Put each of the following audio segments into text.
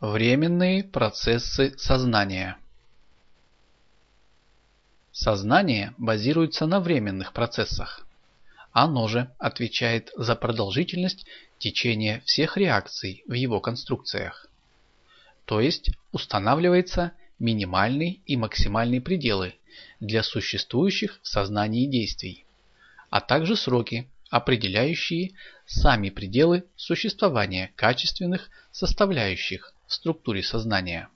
Временные процессы сознания Сознание базируется на временных процессах. Оно же отвечает за продолжительность течения всех реакций в его конструкциях. То есть устанавливается минимальные и максимальные пределы для существующих в сознании действий, а также сроки, определяющие сами пределы существования качественных составляющих в структуре сознания.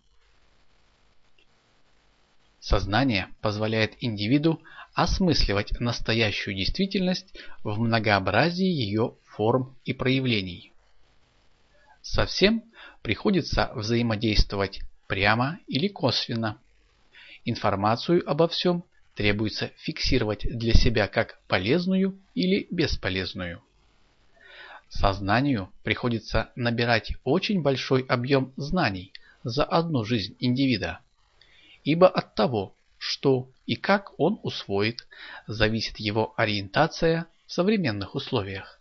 Сознание позволяет индивиду осмысливать настоящую действительность в многообразии ее форм и проявлений. Совсем приходится взаимодействовать прямо или косвенно. Информацию обо всем требуется фиксировать для себя как полезную или бесполезную. Сознанию приходится набирать очень большой объем знаний за одну жизнь индивида ибо от того, что и как он усвоит, зависит его ориентация в современных условиях.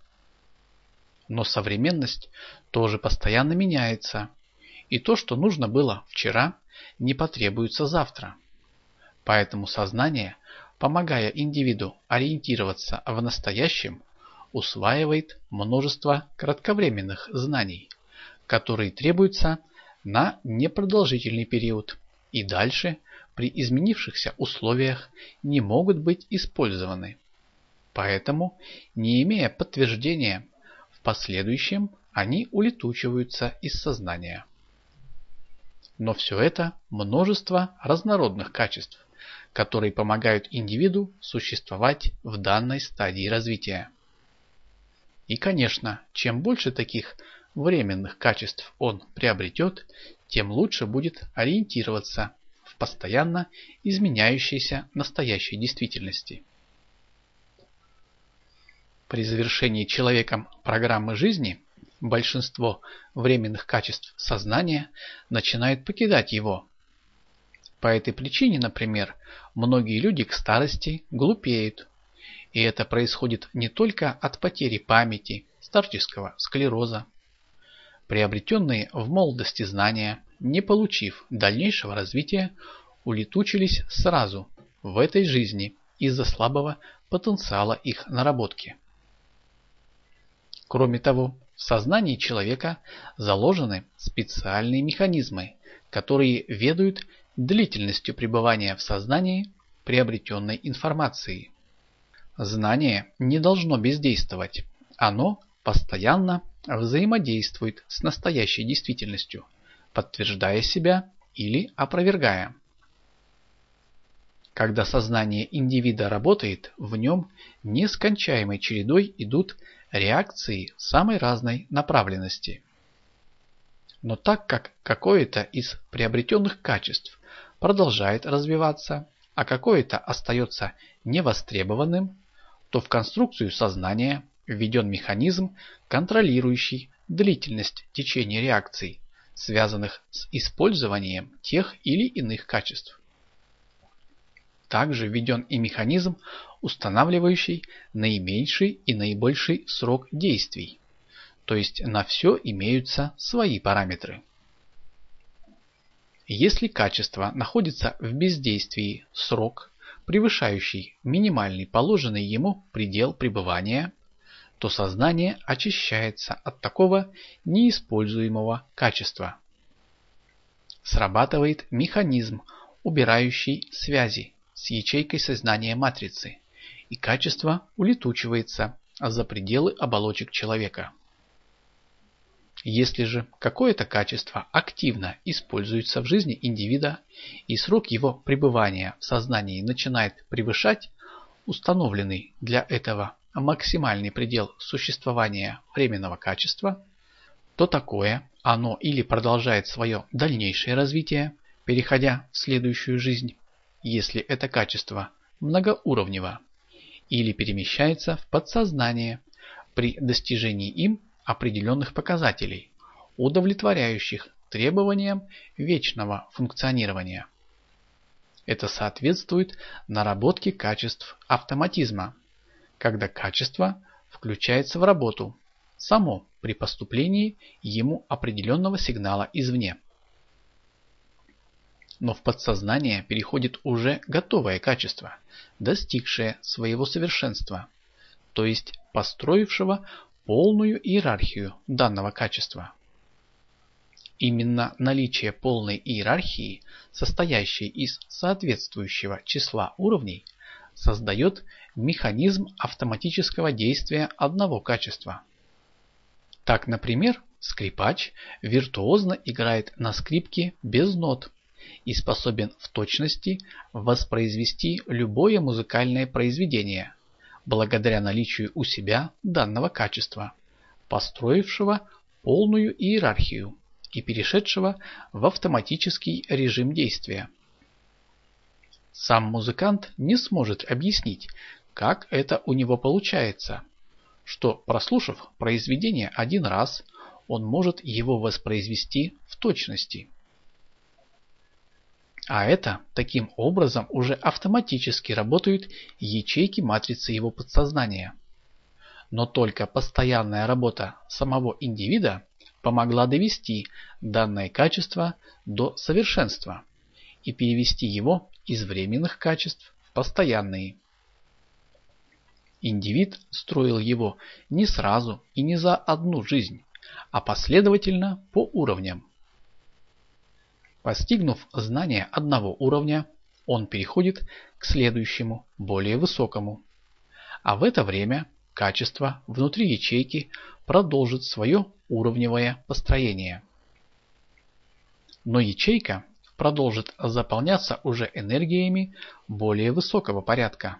Но современность тоже постоянно меняется, и то, что нужно было вчера, не потребуется завтра. Поэтому сознание, помогая индивиду ориентироваться в настоящем, усваивает множество кратковременных знаний, которые требуются на непродолжительный период и дальше при изменившихся условиях не могут быть использованы. Поэтому, не имея подтверждения, в последующем они улетучиваются из сознания. Но все это множество разнородных качеств, которые помогают индивиду существовать в данной стадии развития. И, конечно, чем больше таких временных качеств он приобретет, тем лучше будет ориентироваться в постоянно изменяющейся настоящей действительности. При завершении человеком программы жизни большинство временных качеств сознания начинает покидать его. По этой причине, например, многие люди к старости глупеют. И это происходит не только от потери памяти, старческого склероза, Приобретенные в молодости знания, не получив дальнейшего развития, улетучились сразу в этой жизни из-за слабого потенциала их наработки. Кроме того, в сознании человека заложены специальные механизмы, которые ведают длительностью пребывания в сознании приобретенной информации. Знание не должно бездействовать, оно постоянно взаимодействует с настоящей действительностью, подтверждая себя или опровергая. Когда сознание индивида работает, в нем нескончаемой чередой идут реакции самой разной направленности. Но так как какое-то из приобретенных качеств продолжает развиваться, а какое-то остается невостребованным, то в конструкцию сознания введен механизм, контролирующий длительность течения реакций, связанных с использованием тех или иных качеств. Также введен и механизм, устанавливающий наименьший и наибольший срок действий, то есть на все имеются свои параметры. Если качество находится в бездействии срок, превышающий минимальный положенный ему предел пребывания, то сознание очищается от такого неиспользуемого качества. Срабатывает механизм, убирающий связи с ячейкой сознания матрицы, и качество улетучивается за пределы оболочек человека. Если же какое-то качество активно используется в жизни индивида и срок его пребывания в сознании начинает превышать установленный для этого максимальный предел существования временного качества, то такое оно или продолжает свое дальнейшее развитие, переходя в следующую жизнь, если это качество многоуровнево, или перемещается в подсознание при достижении им определенных показателей, удовлетворяющих требованиям вечного функционирования. Это соответствует наработке качеств автоматизма, когда качество включается в работу само при поступлении ему определенного сигнала извне. но в подсознание переходит уже готовое качество, достигшее своего совершенства, то есть построившего полную иерархию данного качества. Именно наличие полной иерархии, состоящей из соответствующего числа уровней, создает механизм автоматического действия одного качества. Так, например, скрипач виртуозно играет на скрипке без нот и способен в точности воспроизвести любое музыкальное произведение, благодаря наличию у себя данного качества, построившего полную иерархию и перешедшего в автоматический режим действия. Сам музыкант не сможет объяснить, как это у него получается, что прослушав произведение один раз, он может его воспроизвести в точности. А это таким образом уже автоматически работают ячейки матрицы его подсознания. Но только постоянная работа самого индивида помогла довести данное качество до совершенства и перевести его из временных качеств в постоянные. Индивид строил его не сразу и не за одну жизнь, а последовательно по уровням. Постигнув знание одного уровня, он переходит к следующему, более высокому. А в это время качество внутри ячейки продолжит свое уровневое построение. Но ячейка продолжит заполняться уже энергиями более высокого порядка.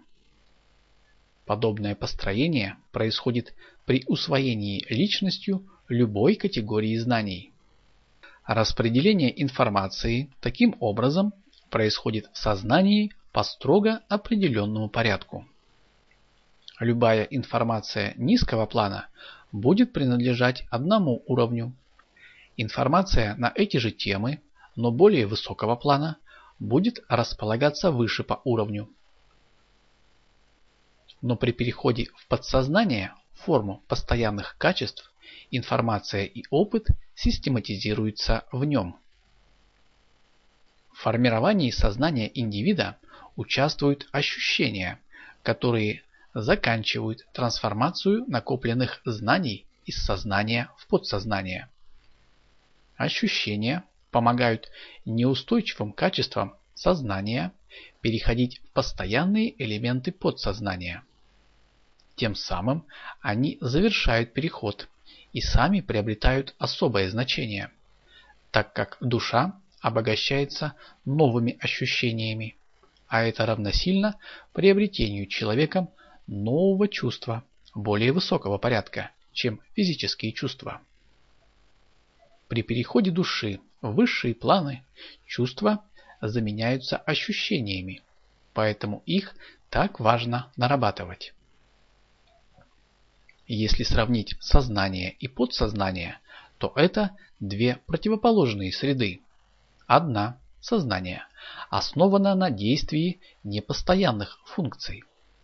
Подобное построение происходит при усвоении личностью любой категории знаний. Распределение информации таким образом происходит в сознании по строго определенному порядку. Любая информация низкого плана будет принадлежать одному уровню. Информация на эти же темы, но более высокого плана, будет располагаться выше по уровню. Но при переходе в подсознание форму постоянных качеств информация и опыт систематизируются в нем. В формировании сознания индивида участвуют ощущения, которые заканчивают трансформацию накопленных знаний из сознания в подсознание. Ощущения помогают неустойчивым качествам сознания переходить в постоянные элементы подсознания. Тем самым они завершают переход и сами приобретают особое значение, так как душа обогащается новыми ощущениями, а это равносильно приобретению человеком нового чувства более высокого порядка, чем физические чувства. При переходе души в высшие планы чувства заменяются ощущениями, поэтому их так важно нарабатывать. Если сравнить сознание и подсознание, то это две противоположные среды. Одна – сознание, основана на действии непостоянных функций,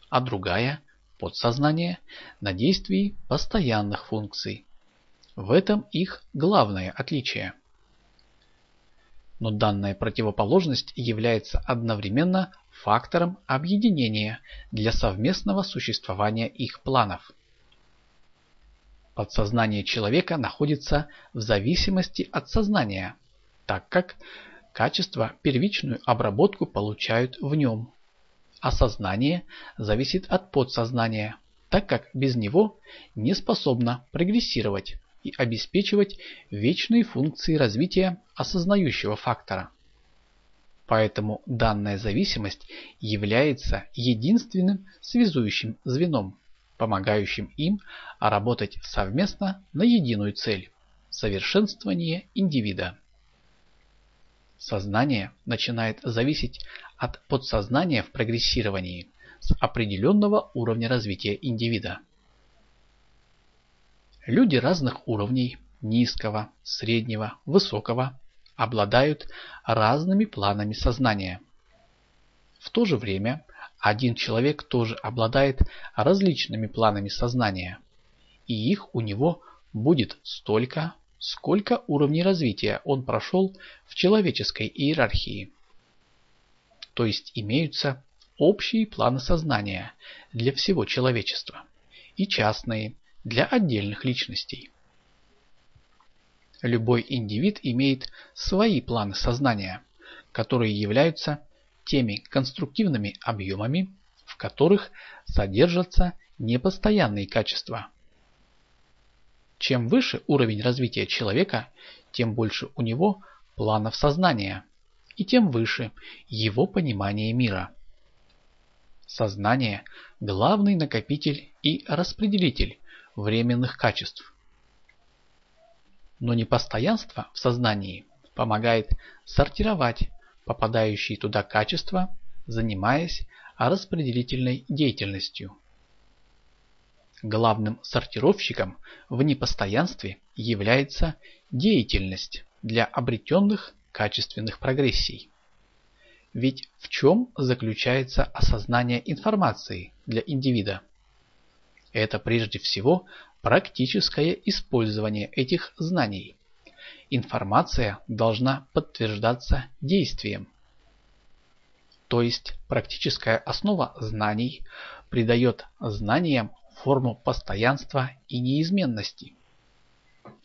а другая – подсознание, на действии постоянных функций. В этом их главное отличие. Но данная противоположность является одновременно фактором объединения для совместного существования их планов. Подсознание человека находится в зависимости от сознания, так как качество первичную обработку получают в нем, а сознание зависит от подсознания, так как без него не способно прогрессировать и обеспечивать вечные функции развития осознающего фактора. Поэтому данная зависимость является единственным связующим звеном помогающим им работать совместно на единую цель – совершенствование индивида. Сознание начинает зависеть от подсознания в прогрессировании с определенного уровня развития индивида. Люди разных уровней – низкого, среднего, высокого – обладают разными планами сознания. В то же время один человек тоже обладает различными планами сознания, и их у него будет столько, сколько уровней развития он прошел в человеческой иерархии. то есть имеются общие планы сознания для всего человечества и частные для отдельных личностей. Любой индивид имеет свои планы сознания, которые являются теми конструктивными объемами, в которых содержатся непостоянные качества. Чем выше уровень развития человека, тем больше у него планов сознания, и тем выше его понимание мира. Сознание – главный накопитель и распределитель временных качеств. Но непостоянство в сознании помогает сортировать попадающие туда качества, занимаясь распределительной деятельностью. Главным сортировщиком в непостоянстве является деятельность для обретенных качественных прогрессий. Ведь в чем заключается осознание информации для индивида? Это прежде всего практическое использование этих знаний. Информация должна подтверждаться действием. То есть практическая основа знаний придает знаниям форму постоянства и неизменности.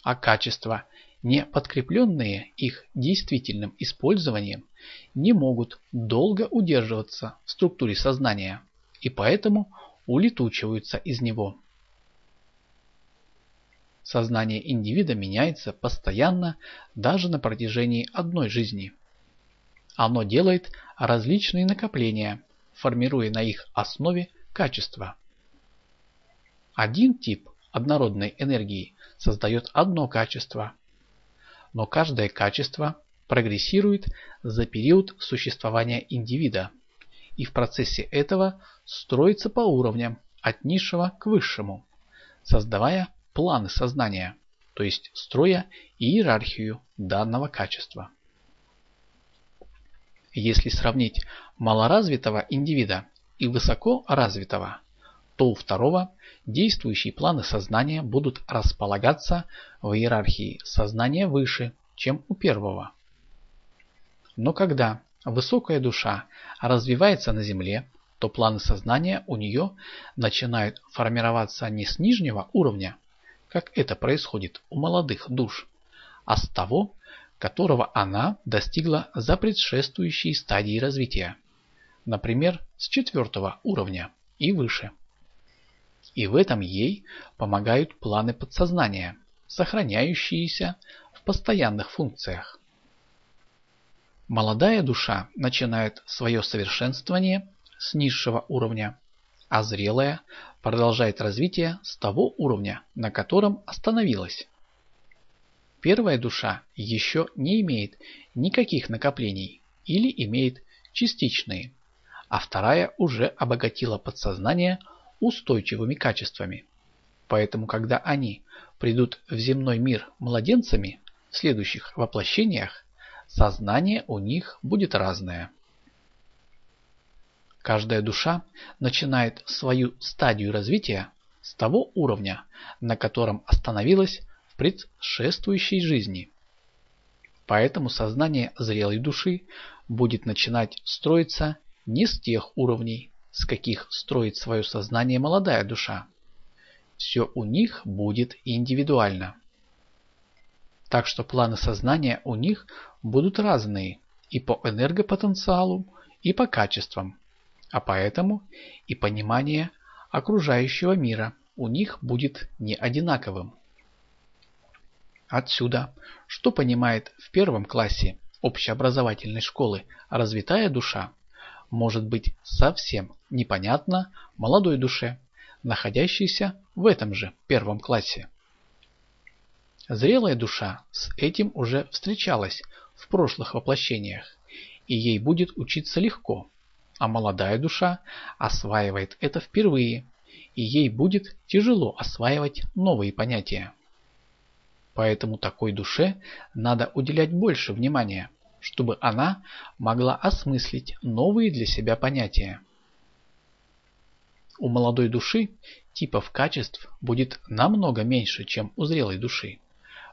А качества, не подкрепленные их действительным использованием, не могут долго удерживаться в структуре сознания и поэтому улетучиваются из него. Сознание индивида меняется постоянно даже на протяжении одной жизни. Оно делает различные накопления, формируя на их основе качества. Один тип однородной энергии создает одно качество, но каждое качество прогрессирует за период существования индивида и в процессе этого строится по уровням от низшего к высшему, создавая планы сознания, то есть строя иерархию данного качества. Если сравнить малоразвитого индивида и высокоразвитого, то у второго действующие планы сознания будут располагаться в иерархии сознания выше, чем у первого. Но когда высокая душа развивается на Земле, то планы сознания у нее начинают формироваться не с нижнего уровня, как это происходит у молодых душ, а с того, которого она достигла за предшествующие стадии развития, например, с четвертого уровня и выше. И в этом ей помогают планы подсознания, сохраняющиеся в постоянных функциях. Молодая душа начинает свое совершенствование с низшего уровня, а зрелая продолжает развитие с того уровня, на котором остановилась. Первая душа еще не имеет никаких накоплений или имеет частичные, а вторая уже обогатила подсознание устойчивыми качествами. Поэтому, когда они придут в земной мир младенцами в следующих воплощениях, сознание у них будет разное. Каждая душа начинает свою стадию развития с того уровня, на котором остановилась в предшествующей жизни. Поэтому сознание зрелой души будет начинать строиться не с тех уровней, с каких строит свое сознание молодая душа. Все у них будет индивидуально. Так что планы сознания у них будут разные и по энергопотенциалу, и по качествам, а поэтому и понимание окружающего мира у них будет не одинаковым. Отсюда, что понимает в первом классе общеобразовательной школы развитая душа, может быть совсем непонятно молодой душе, находящейся в этом же первом классе. Зрелая душа с этим уже встречалась в прошлых воплощениях, и ей будет учиться легко, а молодая душа осваивает это впервые, и ей будет тяжело осваивать новые понятия. Поэтому такой душе надо уделять больше внимания, чтобы она могла осмыслить новые для себя понятия. У молодой души типов качеств будет намного меньше, чем у зрелой души,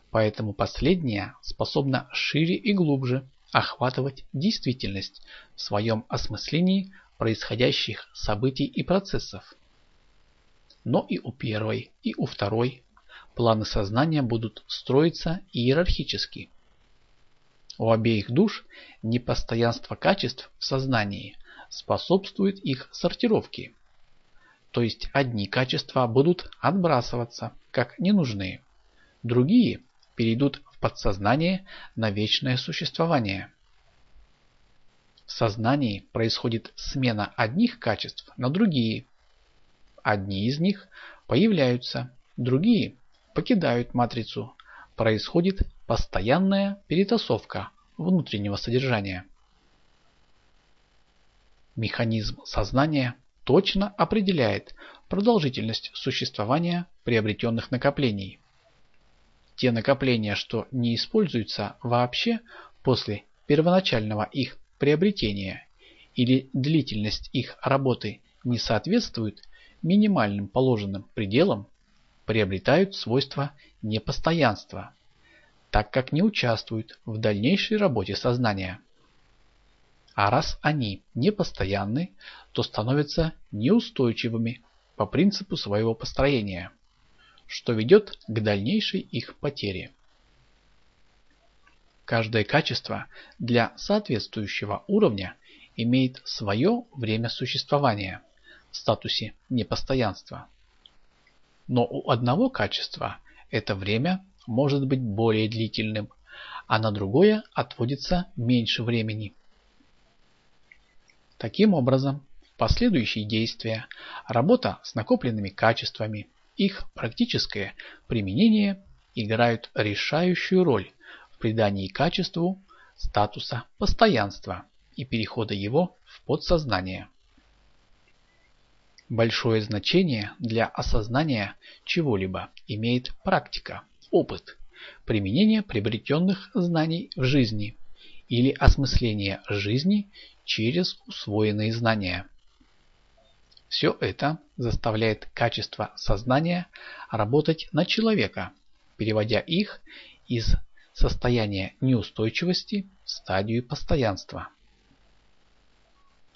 поэтому последняя способна шире и глубже охватывать действительность в своем осмыслении происходящих событий и процессов. Но и у первой, и у второй планы сознания будут строиться иерархически. У обеих душ непостоянство качеств в сознании способствует их сортировке. То есть одни качества будут отбрасываться как ненужные, другие перейдут в подсознание на вечное существование. В сознании происходит смена одних качеств на другие. Одни из них появляются, другие покидают матрицу. Происходит постоянная перетасовка внутреннего содержания. Механизм сознания точно определяет продолжительность существования приобретенных накоплений. Те накопления, что не используются вообще после первоначального их приобретения или длительность их работы не соответствует минимальным положенным пределам, приобретают свойства непостоянства, так как не участвуют в дальнейшей работе сознания. А раз они непостоянны, то становятся неустойчивыми по принципу своего построения, что ведет к дальнейшей их потере. Каждое качество для соответствующего уровня имеет свое время существования в статусе непостоянства. Но у одного качества это время может быть более длительным, а на другое отводится меньше времени. Таким образом, последующие действия, работа с накопленными качествами, их практическое применение играют решающую роль придании качеству статуса постоянства и перехода его в подсознание. Большое значение для осознания чего-либо имеет практика, опыт, применение приобретенных знаний в жизни или осмысление жизни через усвоенные знания. Все это заставляет качество сознания работать на человека, переводя их из состояние неустойчивости в стадию постоянства.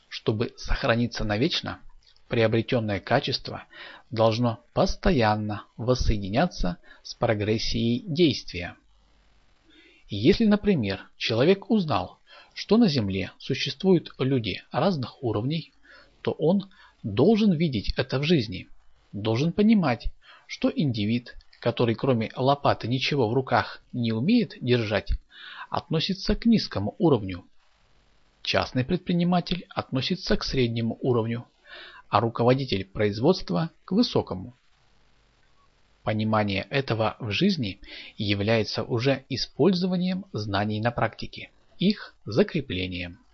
Чтобы сохраниться навечно, приобретенное качество должно постоянно воссоединяться с прогрессией действия. Если, например, человек узнал, что на Земле существуют люди разных уровней, то он должен видеть это в жизни, должен понимать, что индивид который кроме лопаты ничего в руках не умеет держать, относится к низкому уровню. Частный предприниматель относится к среднему уровню, а руководитель производства к высокому. Понимание этого в жизни является уже использованием знаний на практике, их закреплением.